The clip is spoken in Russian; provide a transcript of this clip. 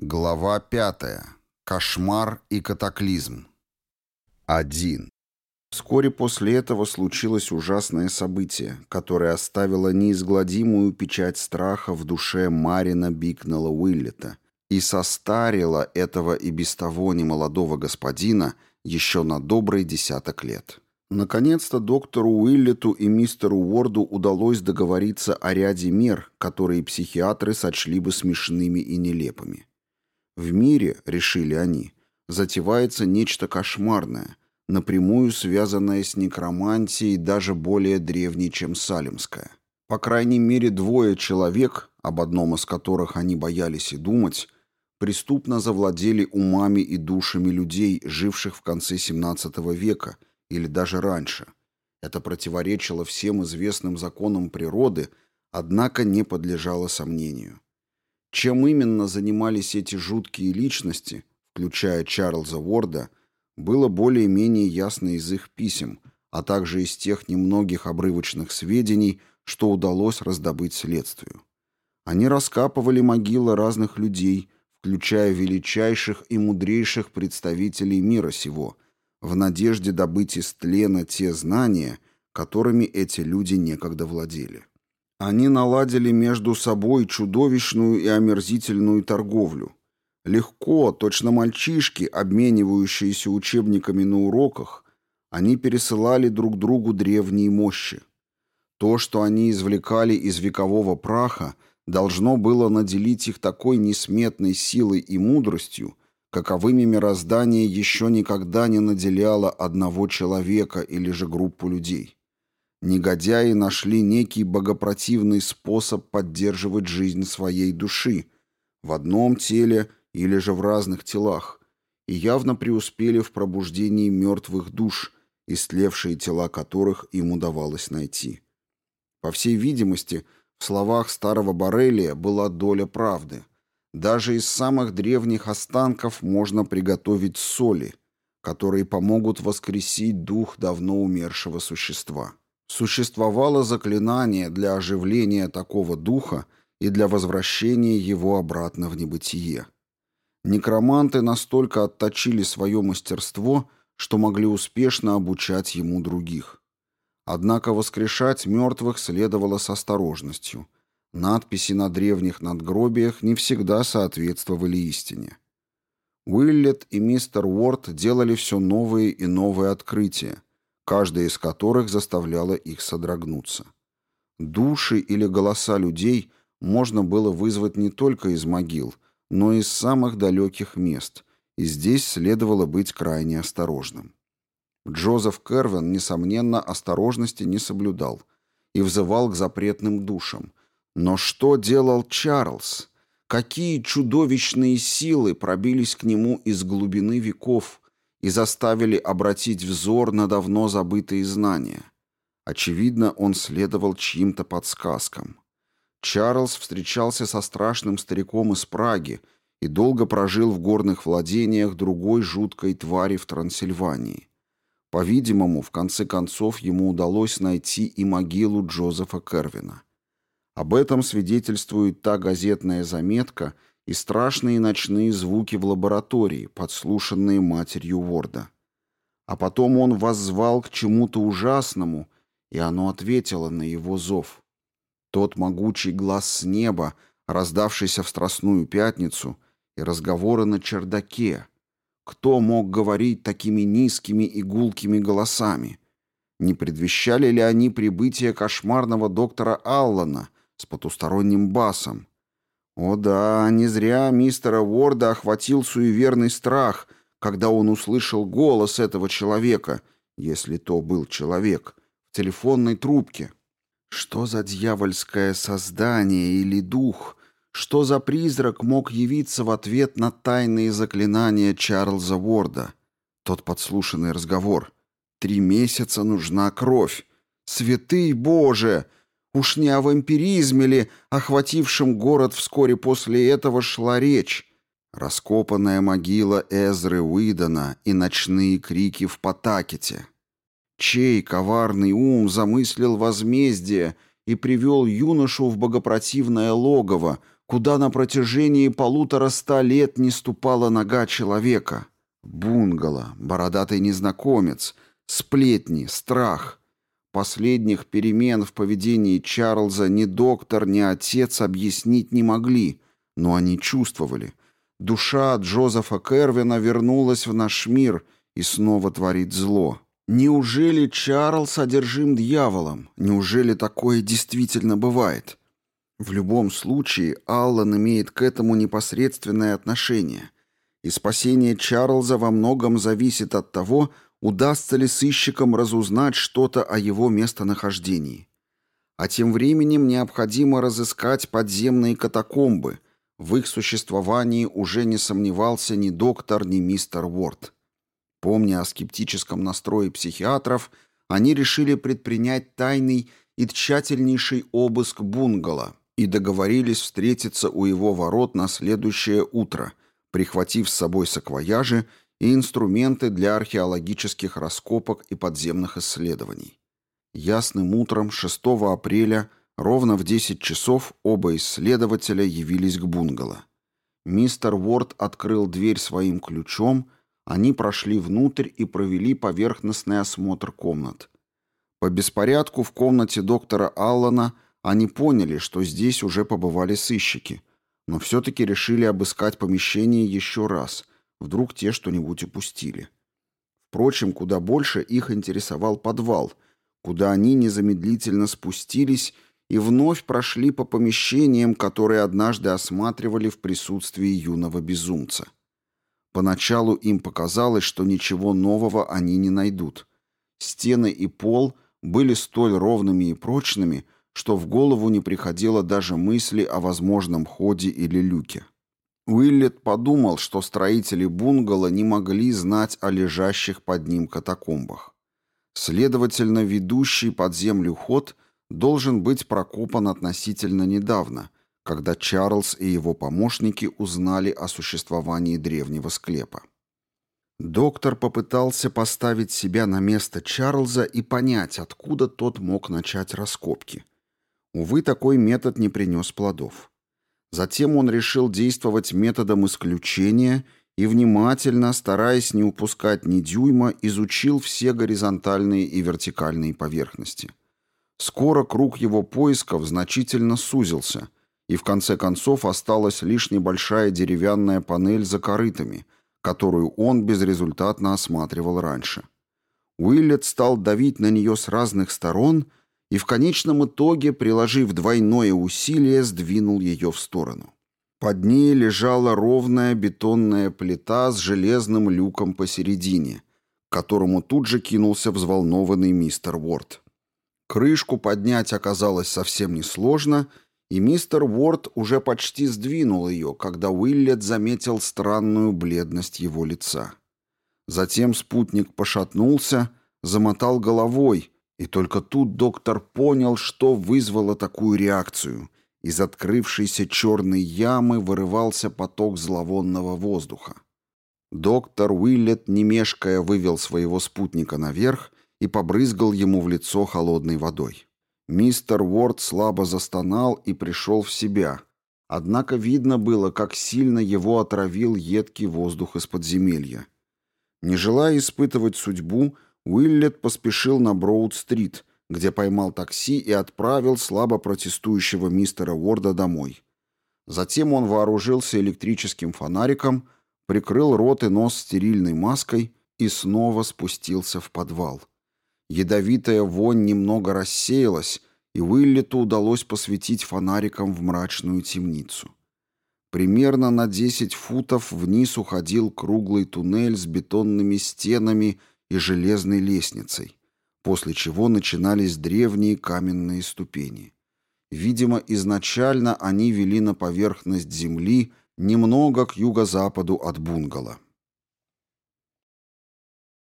Глава пятая. Кошмар и катаклизм. 1. Вскоре после этого случилось ужасное событие, которое оставило неизгладимую печать страха в душе Марина Бикнелла Уиллета и состарило этого и без того немолодого господина еще на добрый десяток лет. Наконец-то доктору Уиллету и мистеру Уорду удалось договориться о ряде мер, которые психиатры сочли бы смешными и нелепыми. В мире, решили они, затевается нечто кошмарное, напрямую связанное с некромантией даже более древней, чем салимская. По крайней мере, двое человек, об одном из которых они боялись и думать, преступно завладели умами и душами людей, живших в конце XVII века или даже раньше. Это противоречило всем известным законам природы, однако не подлежало сомнению. Чем именно занимались эти жуткие личности, включая Чарльза Уорда, было более-менее ясно из их писем, а также из тех немногих обрывочных сведений, что удалось раздобыть следствию. Они раскапывали могилы разных людей, включая величайших и мудрейших представителей мира сего, в надежде добыть из тлена те знания, которыми эти люди некогда владели. Они наладили между собой чудовищную и омерзительную торговлю. Легко, точно мальчишки, обменивающиеся учебниками на уроках, они пересылали друг другу древние мощи. То, что они извлекали из векового праха, должно было наделить их такой несметной силой и мудростью, каковыми мироздание еще никогда не наделяло одного человека или же группу людей. Негодяи нашли некий богопротивный способ поддерживать жизнь своей души в одном теле или же в разных телах, и явно преуспели в пробуждении мертвых душ, истлевшие тела которых им удавалось найти. По всей видимости, в словах старого Борелия была доля правды. Даже из самых древних останков можно приготовить соли, которые помогут воскресить дух давно умершего существа. Существовало заклинание для оживления такого духа и для возвращения его обратно в небытие. Некроманты настолько отточили свое мастерство, что могли успешно обучать ему других. Однако воскрешать мертвых следовало с осторожностью. Надписи на древних надгробиях не всегда соответствовали истине. Уиллет и мистер Уорд делали все новые и новые открытия, каждая из которых заставляла их содрогнуться. Души или голоса людей можно было вызвать не только из могил, но и из самых далеких мест, и здесь следовало быть крайне осторожным. Джозеф Кервин, несомненно, осторожности не соблюдал и взывал к запретным душам. Но что делал Чарльз? Какие чудовищные силы пробились к нему из глубины веков, и заставили обратить взор на давно забытые знания. Очевидно, он следовал чьим-то подсказкам. Чарльз встречался со страшным стариком из Праги и долго прожил в горных владениях другой жуткой твари в Трансильвании. По-видимому, в конце концов ему удалось найти и могилу Джозефа Кервина. Об этом свидетельствует та газетная заметка – и страшные ночные звуки в лаборатории, подслушанные матерью Ворда. А потом он воззвал к чему-то ужасному, и оно ответило на его зов. Тот могучий глаз с неба, раздавшийся в Страстную Пятницу, и разговоры на чердаке. Кто мог говорить такими низкими и гулкими голосами? Не предвещали ли они прибытие кошмарного доктора Аллана с потусторонним басом? О да, не зря мистера Уорда охватил суеверный страх, когда он услышал голос этого человека, если то был человек, в телефонной трубке. Что за дьявольское создание или дух, что за призрак мог явиться в ответ на тайные заклинания Чарльза Уорда? Тот подслушанный разговор. «Три месяца нужна кровь! Святый Боже!» Уж не о вампиризме ли, охватившем город вскоре после этого, шла речь? Раскопанная могила Эзры Уидона и ночные крики в Потакете. Чей коварный ум замыслил возмездие и привел юношу в богопротивное логово, куда на протяжении полутора ста лет не ступала нога человека. Бунгало, бородатый незнакомец, сплетни, страх. Последних перемен в поведении Чарльза ни доктор, ни отец объяснить не могли, но они чувствовали. Душа Джозефа Кервина вернулась в наш мир и снова творит зло. Неужели Чарльз одержим дьяволом? Неужели такое действительно бывает? В любом случае, Аллан имеет к этому непосредственное отношение. И спасение Чарльза во многом зависит от того, удастся ли сыщикам разузнать что-то о его местонахождении. А тем временем необходимо разыскать подземные катакомбы. В их существовании уже не сомневался ни доктор, ни мистер Уорд. Помня о скептическом настрое психиатров, они решили предпринять тайный и тщательнейший обыск бунгало и договорились встретиться у его ворот на следующее утро, прихватив с собой саквояжи и инструменты для археологических раскопок и подземных исследований. Ясным утром 6 апреля ровно в 10 часов оба исследователя явились к бунгало. Мистер Уорд открыл дверь своим ключом, они прошли внутрь и провели поверхностный осмотр комнат. По беспорядку в комнате доктора Аллана они поняли, что здесь уже побывали сыщики, но все-таки решили обыскать помещение еще раз, вдруг те что-нибудь упустили. Впрочем, куда больше их интересовал подвал, куда они незамедлительно спустились и вновь прошли по помещениям, которые однажды осматривали в присутствии юного безумца. Поначалу им показалось, что ничего нового они не найдут. Стены и пол были столь ровными и прочными, что в голову не приходило даже мысли о возможном ходе или люке. Уиллет подумал, что строители бунгало не могли знать о лежащих под ним катакомбах. Следовательно, ведущий под землю ход должен быть прокопан относительно недавно, когда Чарльз и его помощники узнали о существовании древнего склепа. Доктор попытался поставить себя на место Чарльза и понять, откуда тот мог начать раскопки. Увы, такой метод не принес плодов. Затем он решил действовать методом исключения и внимательно, стараясь не упускать ни дюйма, изучил все горизонтальные и вертикальные поверхности. Скоро круг его поисков значительно сузился – и в конце концов осталась лишь небольшая деревянная панель за корытами, которую он безрезультатно осматривал раньше. Уиллет стал давить на нее с разных сторон и в конечном итоге, приложив двойное усилие, сдвинул ее в сторону. Под ней лежала ровная бетонная плита с железным люком посередине, к которому тут же кинулся взволнованный мистер Уорд. Крышку поднять оказалось совсем несложно — и мистер Уорд уже почти сдвинул ее, когда Уиллет заметил странную бледность его лица. Затем спутник пошатнулся, замотал головой, и только тут доктор понял, что вызвало такую реакцию. Из открывшейся черной ямы вырывался поток зловонного воздуха. Доктор Уиллет, не мешкая, вывел своего спутника наверх и побрызгал ему в лицо холодной водой. Мистер Уорд слабо застонал и пришел в себя. Однако видно было, как сильно его отравил едкий воздух из подземелья. Не желая испытывать судьбу, Уиллет поспешил на Броуд-стрит, где поймал такси и отправил слабо протестующего мистера Уорда домой. Затем он вооружился электрическим фонариком, прикрыл рот и нос стерильной маской и снова спустился в подвал. Ядовитая вонь немного рассеялась, и Уиллету удалось посветить фонариком в мрачную темницу. Примерно на 10 футов вниз уходил круглый туннель с бетонными стенами и железной лестницей, после чего начинались древние каменные ступени. Видимо, изначально они вели на поверхность земли немного к юго-западу от бунгало.